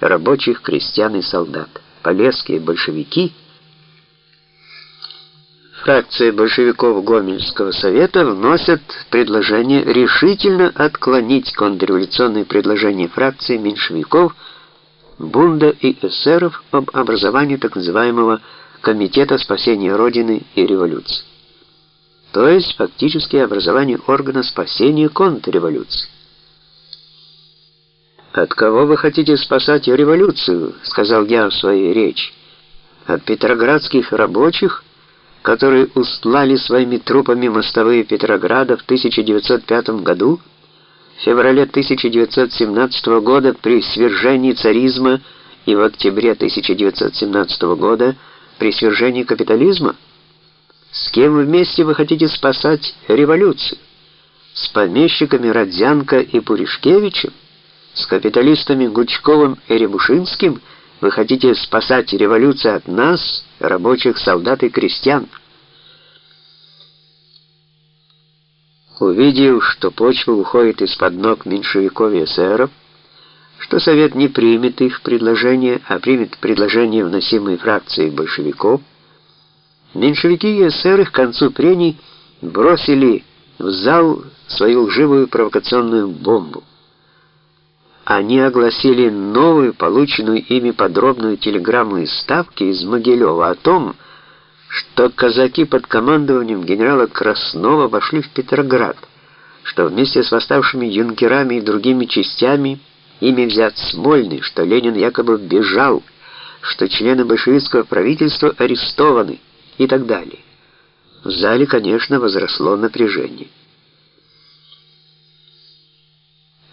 рабочих, крестьян и солдат. Полесские большевики – Фракция большевиков Гомельского совета вносят предложение решительно отклонить контрреволюционные предложения фракции меньшевиков Бунда и эсеров об образовании так называемого Комитета спасения Родины и революции. То есть фактически образование органа спасения контрреволюции. «От кого вы хотите спасать революцию?» — сказал я в своей речи. «От петроградских рабочих?» которые устлали своими трупами мостовые Петрограда в 1905 году, в феврале 1917 года при свержении царизма и в октябре 1917 года при свержении капитализма? С кем вместе вы хотите спасать революцию? С помещиками Родзянко и Пуришкевичем? С капиталистами Гучковым и Рябушинским – вы хотите спасать революцию от нас, рабочих, солдат и крестьян? Увидев, что почва уходит из-под ног меньшевиков и эсеров, что Совет не примет их предложение, а примет предложение, вносимые фракцией большевиков, меньшевики и эсеры к концу прений бросили в зал свою лживую провокационную бомбу они огласили новую, полученную ими подробную телеграмму из Ставки из Могилева о том, что казаки под командованием генерала Краснова вошли в Петроград, что вместе с восставшими юнкерами и другими частями ими взят Смольный, что Ленин якобы бежал, что члены большевистского правительства арестованы и так далее. В зале, конечно, возросло напряжение.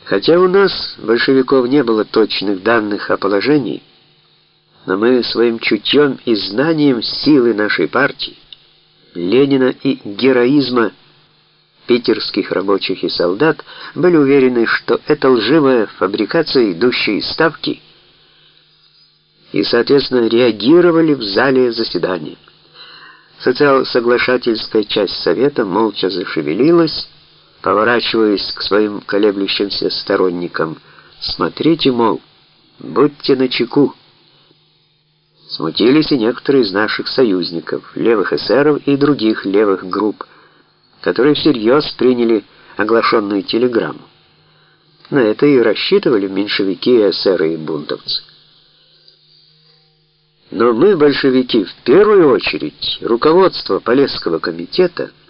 Хотя у нас, большевиков, не было точных данных о положении, но мы своим чутьем и знанием силы нашей партии, Ленина и героизма питерских рабочих и солдат были уверены, что это лживая фабрикация идущей ставки, и, соответственно, реагировали в зале заседания. Социал-соглашательская часть Совета молча зашевелилась, поворачиваясь к своим колеблющимся сторонникам. «Смотрите, мол, будьте начеку». Смутились и некоторые из наших союзников, левых эсеров и других левых групп, которые всерьез приняли оглашенную телеграмму. На это и рассчитывали меньшевики, эсеры и бунтовцы. Но мы, большевики, в первую очередь, руководство Полесского комитета –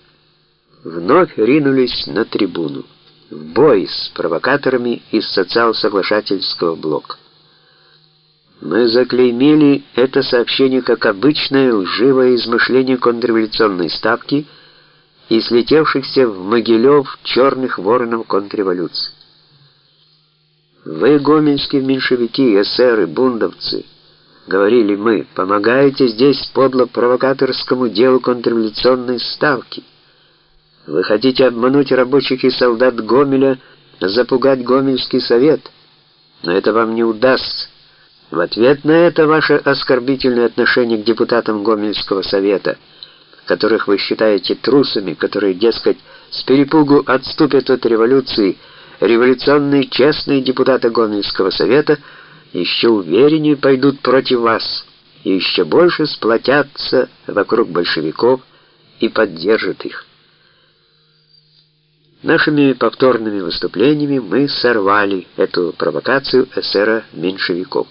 вновь ринулись на трибуну, в бой с провокаторами из социал-соглашательского блока. Мы заклеймили это сообщение как обычное лживое измышление контрреволюционной ставки и слетевшихся в Могилев черных воронов контрреволюции. Вы, гомельские меньшевики, эсеры, бундовцы, говорили мы, помогаете здесь подло провокаторскому делу контрреволюционной ставки. Вы хотите обмануть рабочих и солдат Гомеля, запугать Гомельский совет, но это вам не удастся. В ответ на это ваше оскорбительное отношение к депутатам Гомельского совета, которых вы считаете трусами, которые, дескать, с перепугу отступят от революции, революционные честные депутаты Гомельского совета еще увереннее пойдут против вас и еще больше сплотятся вокруг большевиков и поддержат их. Нашими повторными выступлениями мы сорвали эту провокацию эсера меньшевиков.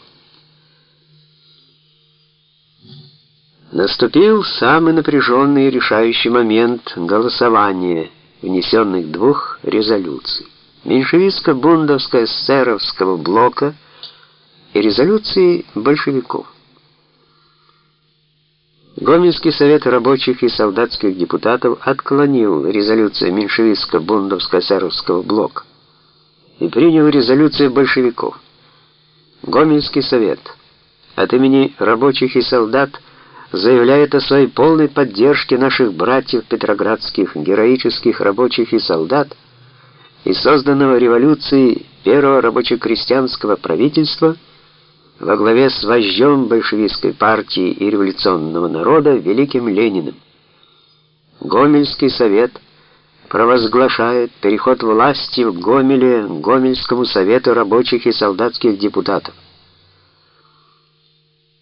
Наступил самый напряженный и решающий момент голосования внесенных двух резолюций. Меньшевистско-бундовско-эсеровского блока и резолюции большевиков. Гомельский совет рабочих и солдатских депутатов отклонил резолюцию меньшевистско-бундовско-эсеровского блока и принял резолюцию большевиков. Гомельский совет от имени рабочих и солдат заявляет о своей полной поддержке наших братьев петроградских героических рабочих и солдат и созданного революцией первого рабоче-крестьянского правительства – во главе с вождем большевистской партии и революционного народа великим Лениным. Гомельский совет провозглашает переход власти в Гомеле Гомельскому совету рабочих и солдатских депутатов.